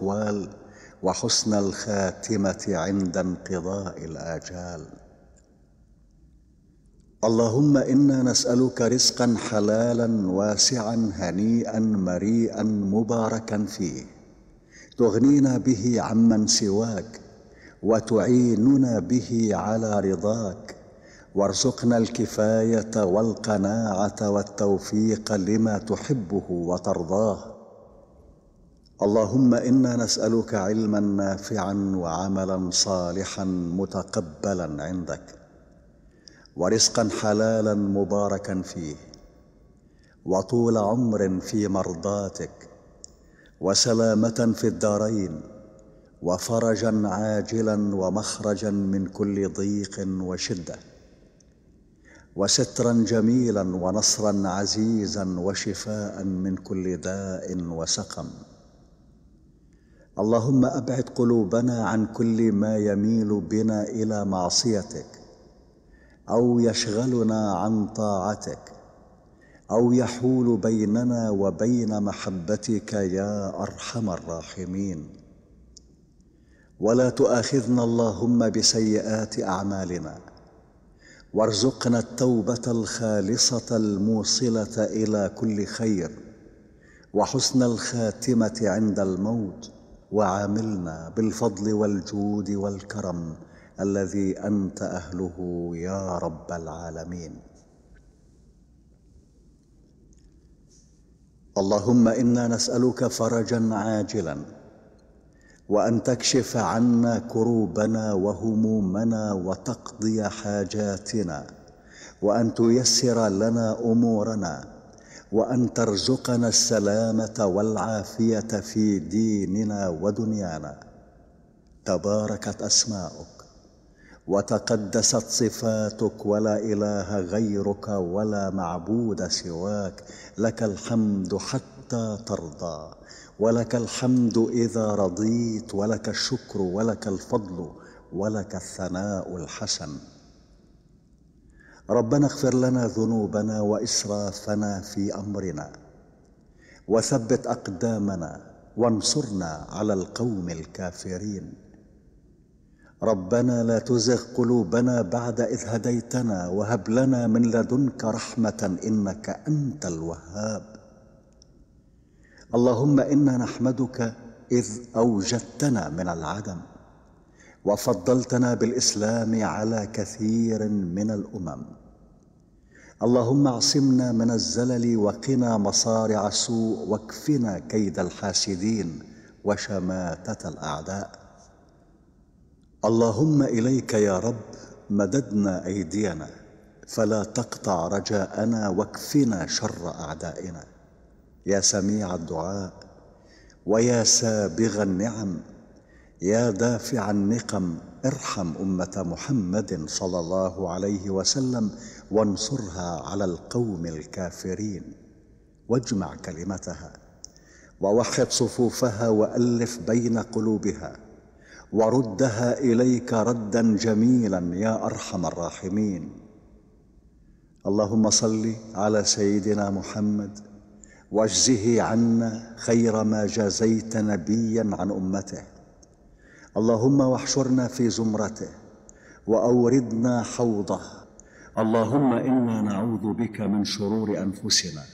الأقوال وحسن الخاتمة عند انقضاء الآجال. اللهم إنا نسألك رزقا حلالا واسعا هنيئا مريئا مباركا فيه. تغنينا به عمن سواك وتعيننا به على رضاك. وارزقنا الكفاية والقناعة والتوفيق لما تحبه وترضاه. اللهم إنا نسألك علما نافعا وعملا صالحا متقبلا عندك ورزقا حلالا مباركا فيه وطول عمر في مرضاتك وسلامة في الدارين وفرجا عاجلا ومخرجا من كل ضيق وشدة وسترا جميلا ونصرا عزيزا وشفاء من كل داء وسقم. اللهم أبعد قلوبنا عن كل ما يميل بنا إلى معصيتك أو يشغلنا عن طاعتك أو يحول بيننا وبين محبتك يا أرحم الراحمين. ولا تؤاخذنا اللهم بسيئات أعمالنا وارزقنا التوبة الخالصة الموصلة إلى كل خير وحسن الخاتمة عند الموت. وعاملنا بالفضل والجود والكرم الذي أنت أهله يا رب العالمين. اللهم إنا نسألك فرجا عاجلا وأن تكشف عنا كروبنا وهمومنا وتقضي حاجاتنا وأن تيسر لنا أمورنا وأن ترزقنا السلامة والعافية في ديننا ودنيانا. تباركت أسماؤك وتقدست صفاتك ولا إله غيرك ولا معبود سواك. لك الحمد حتى ترضى ولك الحمد إذا رضيت ولك الشكر ولك الفضل ولك الثناء الحسن. ربنا اغفر لنا ذنوبنا وإسرافنا في أمرنا وثبت أقدامنا وانصرنا على القوم الكافرين. ربنا لا تزغ قلوبنا بعد إذ هديتنا وهب لنا من لدنك رحمة إنك أنت الوهاب. اللهم إنا نحمدك إذ أوجدتنا من العدم وفضلتنا بالإسلام على كثير من الأمم. اللهم اعصمنا من الزلل وقنا مصارع السوء واكفنا كيد الحاسدين وشماتة الأعداء. اللهم إليك يا رب مددنا أيدينا فلا تقطع رجاءنا واكفنا شر أعدائنا. يا سميع الدعاء ويا سابغ النعم يا دافع النقم ارحم أمة محمد صلى الله عليه وسلم وانصرها على القوم الكافرين. واجمع كلمتها ووحد صفوفها وألف بين قلوبها وردها إليك ردا جميلا يا أرحم الراحمين. اللهم صل على سيدنا محمد واجزه عنا خير ما جازيت نبيا عن أمته. اللهم واحشرنا في زمرته وأوردنا حوضه اللهم إنا نعوذ بك من شرور أنفسنا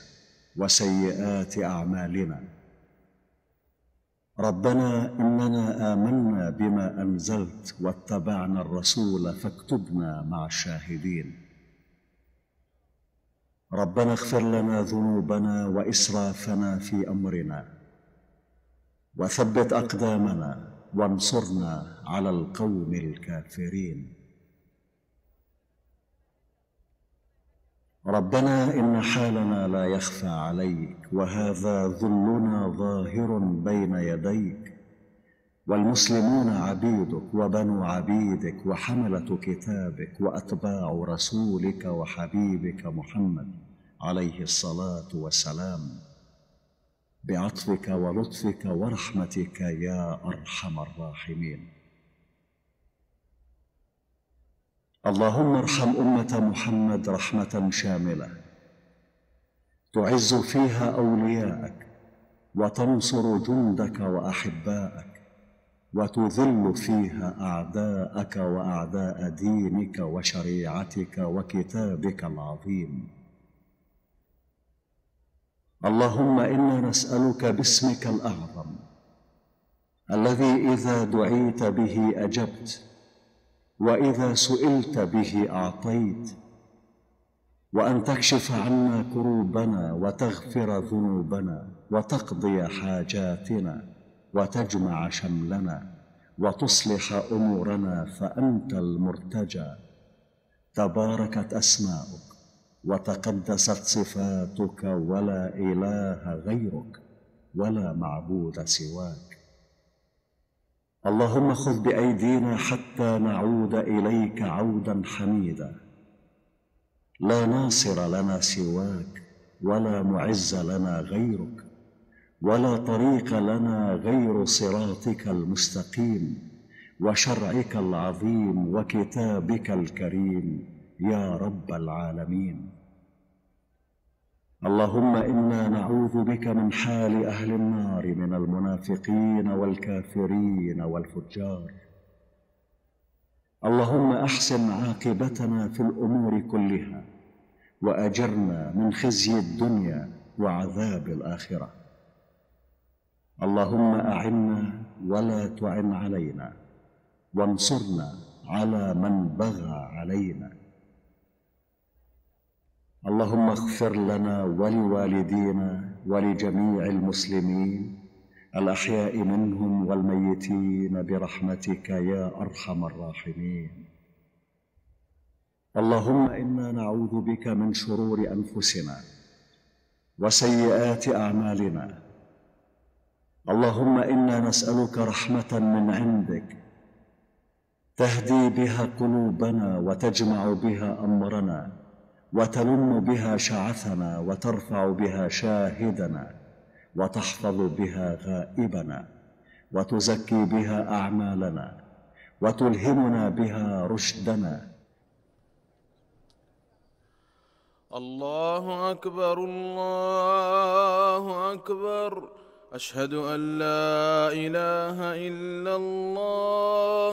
وسيئات أعمالنا. ربنا إننا آمنا بما أنزلت واتبعنا الرسول فاكتبنا مع الشاهدين. ربنا اغفر لنا ذنوبنا وإسرافنا في أمرنا. وثبت أقدامنا وانصرنا على القوم الكافرين. ربنا إن حالنا لا يخفى عليك وهذا ذلنا ظاهر بين يديك. والمسلمون عبيدك وبنو عبيدك وحملة كتابك وأتباع رسولك وحبيبك محمد عليه الصلاة والسلام. بعطفك ولطفك ورحمتك يا أرحم الراحمين. اللهم ارحم أمة محمد رحمة شاملة. تعز فيها أولياءك وتنصر جندك وأحباءك وتذل فيها أعداءك وأعداء دينك وشريعتك وكتابك العظيم. اللهم إنا نسألك باسمك الأعظم الذي إذا دعيت به أجبت وإذا سئلت به أعطيت وأن تكشف عنا كروبنا وتغفر ذنوبنا وتقضي حاجاتنا وتجمع شملنا وتصلح أمورنا فأنت المرتجى. تباركت أسماؤك وتقدست صفاتك ولا إله غيرك ولا معبود سواك. اللهم خذ بأيدينا حتى نعود إليك عودا حميدا. لا ناصر لنا سواك ولا معز لنا غيرك ولا طريق لنا غير صراطك المستقيم وشرعك العظيم وكتابك الكريم يا رب العالمين. اللهم إنا نعوذ بك من حال أهل النار من المنافقين والكافرين والفجار. اللهم أحسن عاقبتنا في الأمور كلها وأجرنا من خزي الدنيا وعذاب الآخرة. اللهم أعنا ولا تعن علينا وانصرنا على من بغى علينا. اللهم اغفر لنا ولوالدينا ولجميع المسلمين الأحياء منهم والميتين برحمتك يا أرحم الراحمين. اللهم إنا نعوذ بك من شرور أنفسنا وسيئات أعمالنا. اللهم إنا نسألك رحمة من عندك تهدي بها قلوبنا وتجمع بها أمرنا. وتلم بها شعثنا وترفع بها شاهدنا وتحفظ بها غائبنا وتزكي بها أعمالنا وتلهمنا بها رشدنا. الله أكبر الله أكبر. أشهد أن لا إله إلا الله.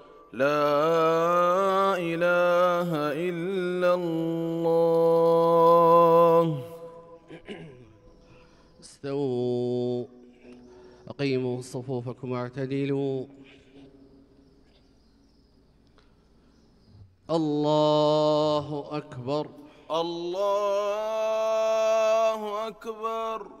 لا إله إلا الله. استووا. أقيموا صفوفكم واعتدلوا. الله أكبر. الله أكبر.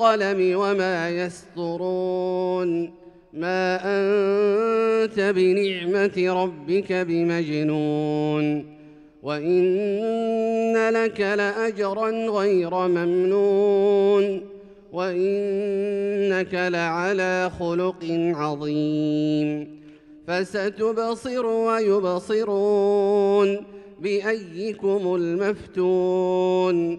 والقلم وما يسطرون ما أنت بنعمة ربك بمجنون. وإن لك لأجرا غير ممنون. وإنك لعلى خلق عظيم. فستبصر ويبصرون بأيكم المفتون.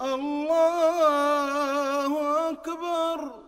الله أكبر.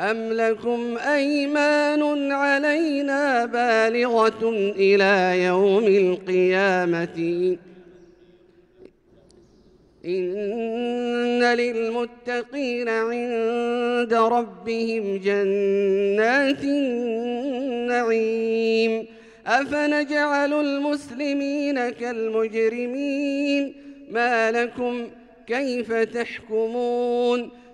أم لكم أيمان علينا بالغة إلى يوم القيامة؟ إن للمتقين عند ربهم جنات النعيم أفنجعل المسلمين كالمجرمين؟ ما لكم كيف تحكمون؟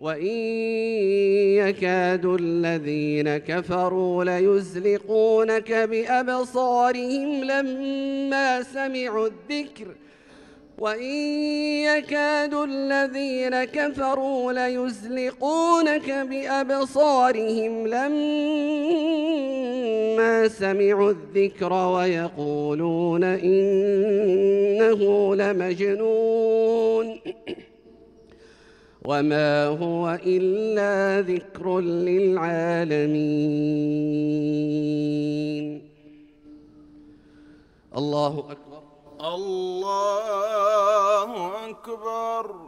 وإن يكاد الذين كفروا ليزلقونك بأبصارهم لما سمعوا الذكر وإن يكاد الذين كفروا ليزلقونك بأبصارهم لما سمعوا الذكر ويقولون إنه لمجنون وما هو إلا ذكر للعالمين. الله أكبر. الله أكبر.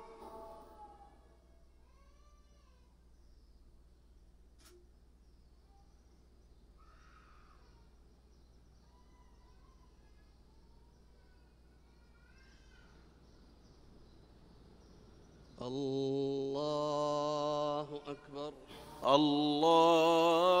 الله أكبر. الله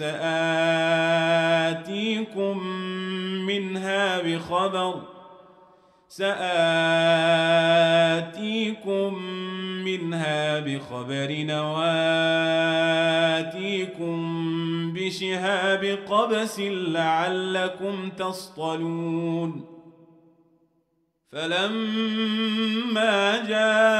سآتيكم منها بخبر سآتيكم منها بخبر نواتيكم بشهاب قبس لعلكم تصطلون فلما جاءها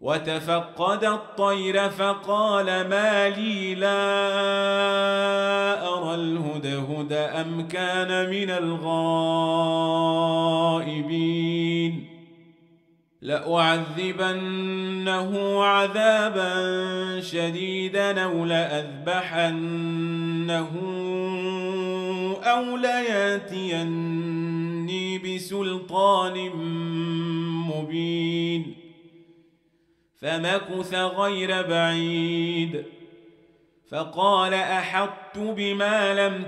وتفقد الطير فقال ما لي لا أرى الهدهد أم كان من الغائبين. لأعذبنه عذابا شديدا أو لأذبحنه أو لياتيني بسلطان مبين. فمكث غير بعيد. فقال أحطت بما لم